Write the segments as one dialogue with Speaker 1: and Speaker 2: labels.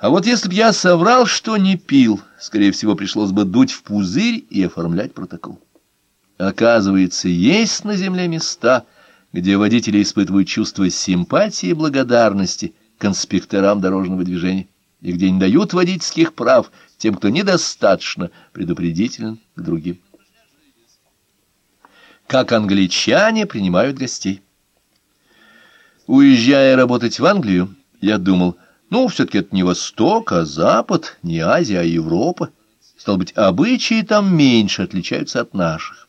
Speaker 1: А вот если б я соврал, что не пил, скорее всего, пришлось бы дуть в пузырь и оформлять протокол. Оказывается, есть на земле места, где водители испытывают чувство симпатии и благодарности к дорожного движения, и где не дают водительских прав тем, кто недостаточно предупредителен к другим. Как англичане принимают гостей. Уезжая работать в Англию, я думал, ну, все-таки это не Восток, а Запад, не Азия, а Европа. Стало быть, обычаи там меньше отличаются от наших.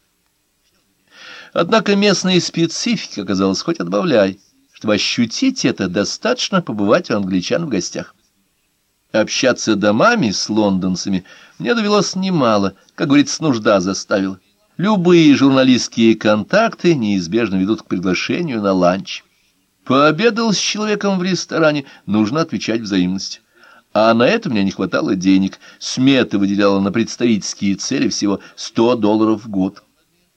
Speaker 1: Однако местная специфика оказалась хоть отбавляй. Чтобы ощутить это, достаточно побывать у англичан в гостях. Общаться домами с лондонцами мне довелось немало, как говорится, нужда заставила. Любые журналистские контакты неизбежно ведут к приглашению на ланч. Пообедал с человеком в ресторане, нужно отвечать взаимностью. А на это мне не хватало денег. Смета выделяла на представительские цели всего 100 долларов в год.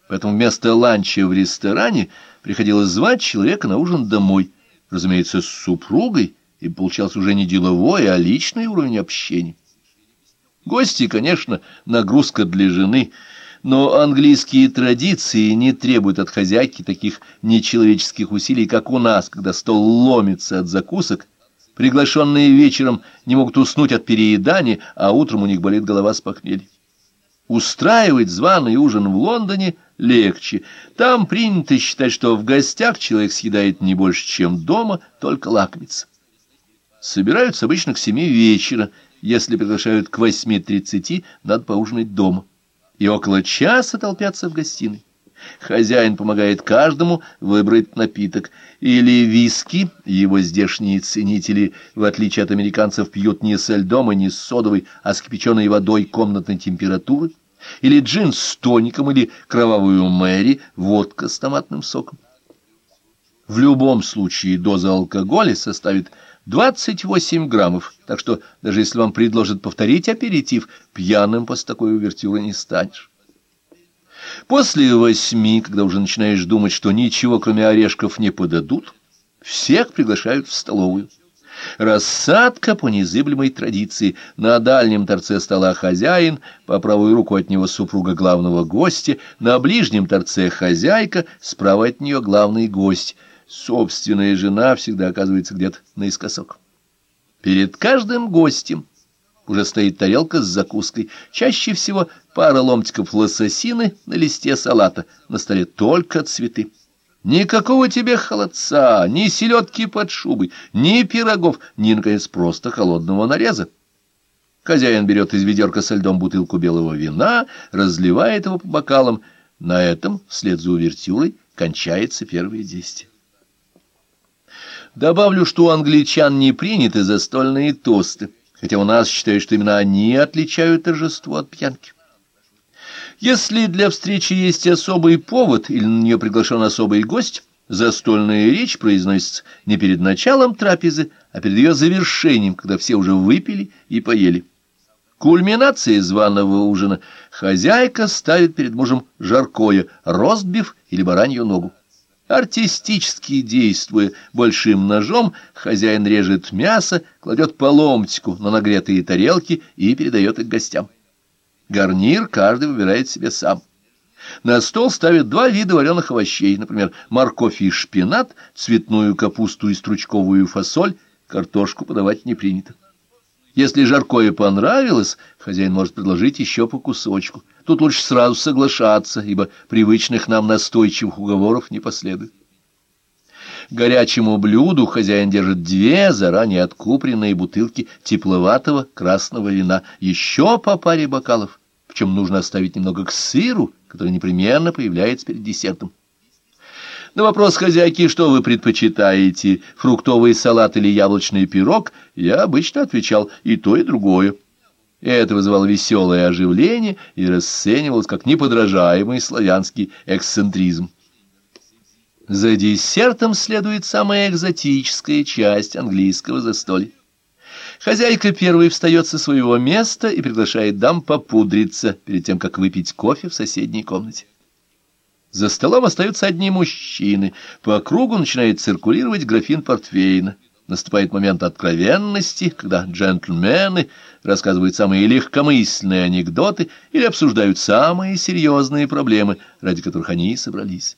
Speaker 1: Поэтому вместо ланча в ресторане приходилось звать человека на ужин домой. Разумеется, с супругой, и получался уже не деловой, а личный уровень общения. Гости, конечно, нагрузка для жены — но английские традиции не требуют от хозяйки таких нечеловеческих усилий, как у нас, когда стол ломится от закусок, приглашенные вечером не могут уснуть от переедания, а утром у них болит голова с похмелья. Устраивать званый ужин в Лондоне легче. Там принято считать, что в гостях человек съедает не больше, чем дома, только лакомится. Собираются обычно к семи вечера. Если приглашают к восьми тридцати, надо поужинать дома и около часа толпятся в гостиной. Хозяин помогает каждому выбрать напиток. Или виски, его здешние ценители, в отличие от американцев, пьют не со льдом и не с содовой, а с кипяченой водой комнатной температуры. Или джин с тоником, или кровавую мэри, водка с томатным соком. В любом случае доза алкоголя составит 28 граммов, так что даже если вам предложат повторить аперитив, пьяным после такой увертюры не станешь. После восьми, когда уже начинаешь думать, что ничего кроме орешков не подадут, всех приглашают в столовую. Рассадка по незыблемой традиции. На дальнем торце стола хозяин, по правую руку от него супруга главного гостя, на ближнем торце хозяйка, справа от нее главный гость — собственная жена всегда оказывается где-то наискосок. Перед каждым гостем уже стоит тарелка с закуской, чаще всего пара ломтиков лососины на листе салата, на столе только цветы. Никакого тебе холодца, ни селедки под шубой, ни пирогов, ни, наконец, просто холодного нареза. Хозяин берет из ведерка со льдом бутылку белого вина, разливает его по бокалам. На этом, вслед за увертюрой, кончается первое действие. Добавлю, что у англичан не приняты застольные тосты, хотя у нас считают, что именно они отличают торжество от пьянки. Если для встречи есть особый повод или на нее приглашен особый гость, застольная речь произносится не перед началом трапезы, а перед ее завершением, когда все уже выпили и поели. Кульминация званого ужина хозяйка ставит перед мужем жаркое, ростбиф или баранью ногу. Артистически действуя большим ножом, хозяин режет мясо, кладет по ломтику на нагретые тарелки и передает их гостям. Гарнир каждый выбирает себе сам. На стол ставят два вида вареных овощей, например, морковь и шпинат, цветную капусту и стручковую фасоль, картошку подавать не принято. Если жаркое понравилось, хозяин может предложить еще по кусочку. Тут лучше сразу соглашаться, ибо привычных нам настойчивых уговоров не последует. Горячему блюду хозяин держит две заранее откупленные бутылки тепловатого красного вина, еще по паре бокалов, причем нужно оставить немного к сыру, который непременно появляется перед десертом. На вопрос хозяйки, что вы предпочитаете, фруктовый салат или яблочный пирог, я обычно отвечал и то, и другое. Это вызывало веселое оживление и расценивалось как неподражаемый славянский эксцентризм. За десертом следует самая экзотическая часть английского застолья. Хозяйка первой встает со своего места и приглашает дам попудриться перед тем, как выпить кофе в соседней комнате. За столом остаются одни мужчины. По кругу начинает циркулировать графин портвейна. Наступает момент откровенности, когда джентльмены рассказывают самые легкомысленные анекдоты или обсуждают самые серьезные проблемы, ради которых они и собрались.